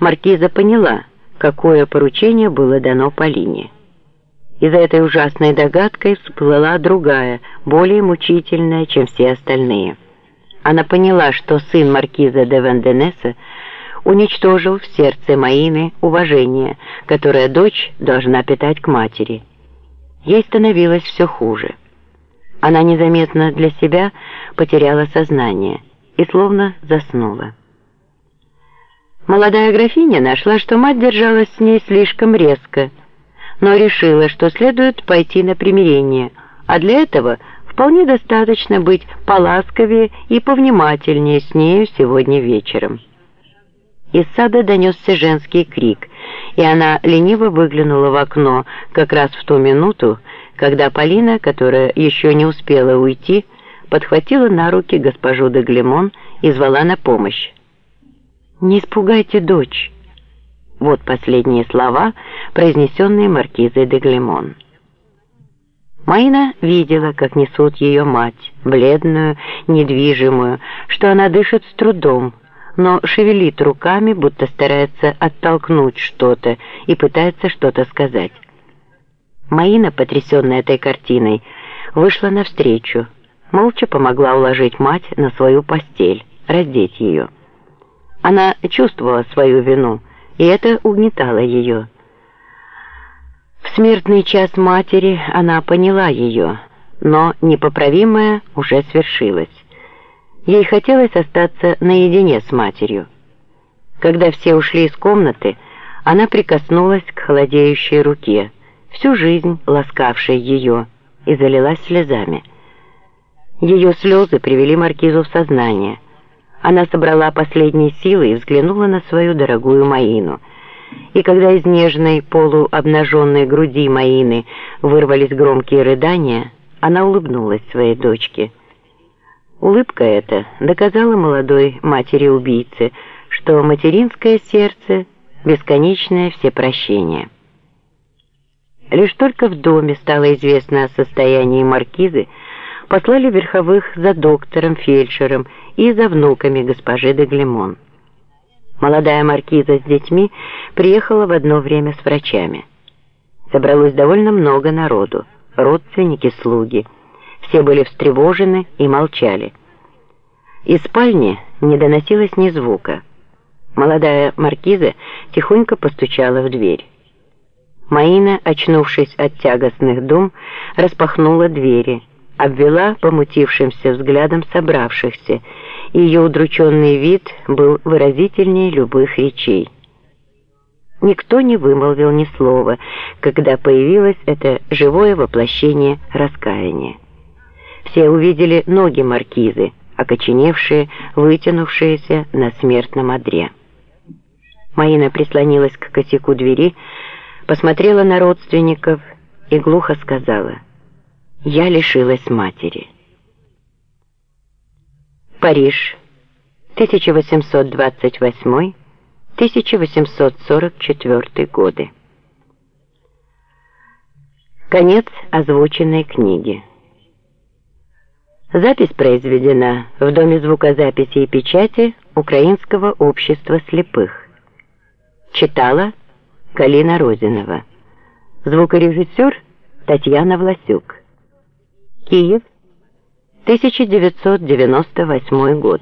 маркиза поняла, какое поручение было дано Полине. И за этой ужасной догадкой всплыла другая, более мучительная, чем все остальные. Она поняла, что сын маркиза де Ванденеса уничтожил в сердце Маины уважение, которое дочь должна питать к матери. Ей становилось все хуже. Она незаметно для себя потеряла сознание и словно заснула. Молодая графиня нашла, что мать держалась с ней слишком резко, но решила, что следует пойти на примирение, а для этого вполне достаточно быть поласковее и повнимательнее с нею сегодня вечером. Из сада донесся женский крик, и она лениво выглянула в окно как раз в ту минуту, когда Полина, которая еще не успела уйти, подхватила на руки госпожу де Глемон и звала на помощь. «Не испугайте дочь!» Вот последние слова, произнесенные маркизой де Глемон. Майна видела, как несут ее мать, бледную, недвижимую, что она дышит с трудом, но шевелит руками, будто старается оттолкнуть что-то и пытается что-то сказать. Маина, потрясенная этой картиной, вышла навстречу, молча помогла уложить мать на свою постель, раздеть ее. Она чувствовала свою вину, и это угнетало ее. В смертный час матери она поняла ее, но непоправимое уже свершилось. Ей хотелось остаться наедине с матерью. Когда все ушли из комнаты, она прикоснулась к холодеющей руке, всю жизнь ласкавшей ее, и залилась слезами. Ее слезы привели маркизу в сознание. Она собрала последние силы и взглянула на свою дорогую Маину. И когда из нежной полуобнаженной груди Маины вырвались громкие рыдания, она улыбнулась своей дочке. Улыбка эта доказала молодой матери-убийце, что материнское сердце — бесконечное всепрощение. Лишь только в доме стало известно о состоянии маркизы, послали верховых за доктором, фельдшером и за внуками госпожи де Глемон. Молодая маркиза с детьми приехала в одно время с врачами. Собралось довольно много народу, родственники, слуги. Все были встревожены и молчали. Из спальни не доносилось ни звука. Молодая маркиза тихонько постучала в дверь. Маина, очнувшись от тягостных дум, распахнула двери, обвела помутившимся взглядом собравшихся, и ее удрученный вид был выразительнее любых речей. Никто не вымолвил ни слова, когда появилось это живое воплощение раскаяния. Все увидели ноги маркизы, окоченевшие, вытянувшиеся на смертном одре. Маина прислонилась к косяку двери, посмотрела на родственников и глухо сказала «Я лишилась матери». Париж, 1828-1844 годы. Конец озвученной книги. Запись произведена в Доме звукозаписи и печати Украинского общества слепых. Читала Галина Розинова. Звукорежиссер Татьяна Власюк. Киев, 1998 год.